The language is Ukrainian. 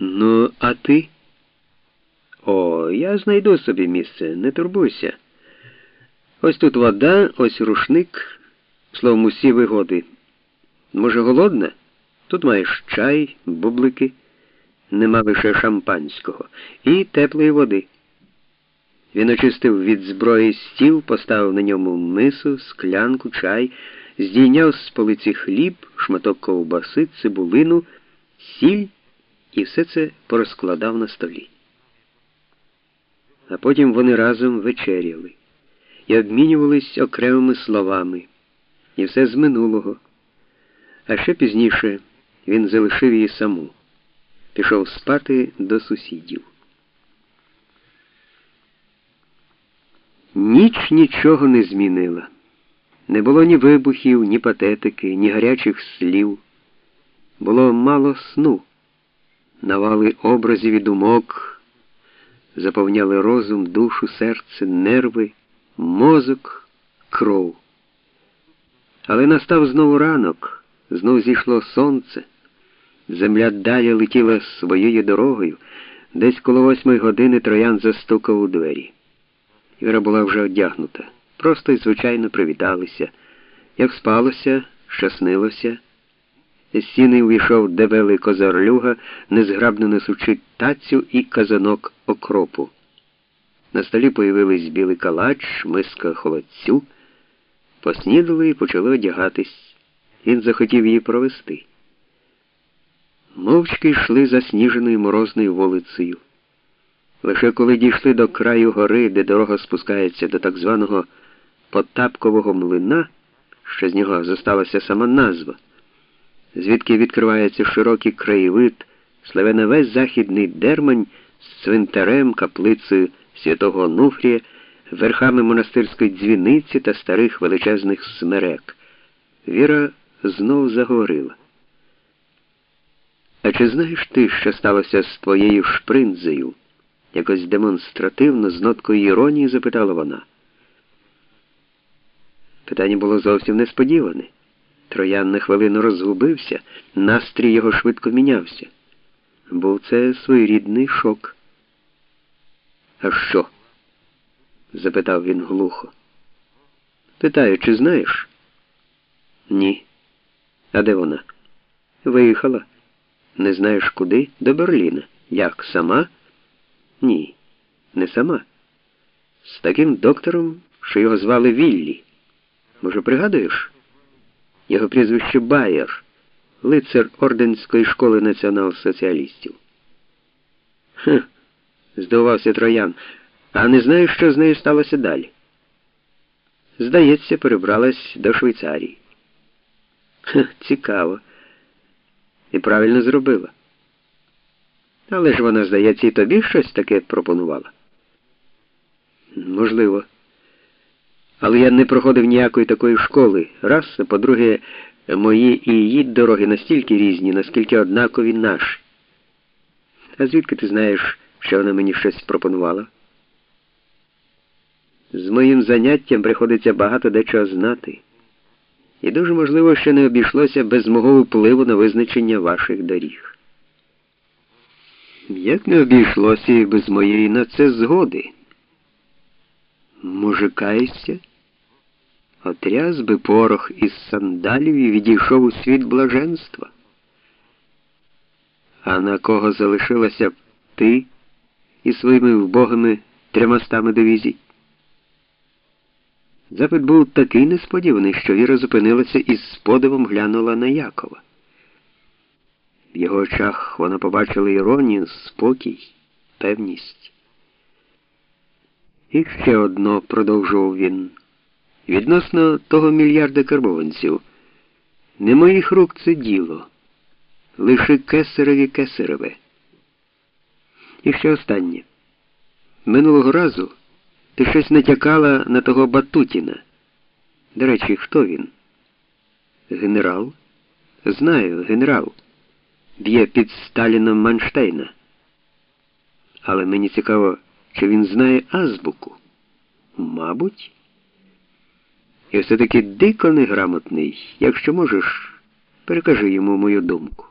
Ну, а ти? О, я знайду собі місце, не турбуйся. Ось тут вода, ось рушник, словом, усі вигоди. Може, голодна? Тут маєш чай, бублики, нема лише шампанського, і теплої води. Він очистив від зброї стіл, поставив на ньому мису, склянку, чай, здійняв з полиці хліб, шматок ковбаси, цибулину, сіль і все це порозкладав на столі. А потім вони разом вечеряли і обмінювались окремими словами, і все з минулого. А ще пізніше він залишив її саму, пішов спати до сусідів. Ніч нічого не змінила. Не було ні вибухів, ні патетики, ні гарячих слів. Було мало сну. Навали образів і думок, заповняли розум, душу, серце, нерви, мозок, кров. Але настав знову ранок, знов зійшло сонце. Земля далі летіла своєю дорогою. Десь коло восьмої години троян застукав у двері. Віра була вже одягнута. Просто і звичайно привіталися. Як спалося, щаснилося. З сіни увійшов дебелий козарлюга, незграбно несучи тацю і казанок окропу. На столі появились білий калач, миска холодцю. Поснідали і почали одягатись. Він захотів її провести. Мовчки йшли засніженою морозною вулицею. Лише коли дійшли до краю гори, де дорога спускається до так званого Потапкового млина, що з нього зосталася сама назва, звідки відкривається широкий краєвид, славе весь західний дермань з цвинтарем, каплицею святого Онуфрія, верхами монастирської дзвіниці та старих величезних смерек. Віра знов заговорила. А чи знаєш ти, що сталося з твоєю шпринзею? якось демонстративно, з ноткою іронії запитала вона. Питання було зовсім несподіване. Троян на хвилину розгубився, настрій його швидко мінявся. Був це своєрідний шок. А що? запитав він глухо. Питаю, чи знаєш? Ні. А де вона? Виїхала. Не знаєш куди? До Берліна. Як сама? Ні, не сама. З таким доктором, що його звали Віллі. Може, пригадуєш? Його прізвище Байер, лицар Орденської школи націонал-соціалістів. Хм, здивувався троян. А не знаю, що з нею сталося далі. Здається, перебралась до Швейцарії. Хм, цікаво. І правильно зробила. Але ж вона, здається, і тобі щось таке пропонувала. Можливо. Але я не проходив ніякої такої школи. Раз, а по-друге, мої і її дороги настільки різні, наскільки однакові наші. А звідки ти знаєш, що вона мені щось пропонувала? З моїм заняттям приходиться багато дечого знати. І дуже можливо, що не обійшлося без мого впливу на визначення ваших доріг. Як не обійшлося і без моєї на це згоди? Може? Отряс би порох із сандалів і відійшов у світ блаженства. А на кого залишилася б ти із своїми вбогими трьомастами дивізій? Запит був такий несподіваний, що Віра зупинилася і з подивом глянула на Якова. В його очах вона побачила іронію, спокій, певність. І ще одно, продовжував він, відносно того мільярда карбованців. Не моїх рук це діло, лише кесареві кесареве. І ще останнє. Минулого разу ти щось натякала на того Батутіна. До речі, хто він? Генерал? Знаю, генерал б'є під Сталіном Манштейна. Але мені цікаво, чи він знає азбуку. Мабуть. І все таки дико неграмотний. Якщо можеш, перекажи йому мою думку.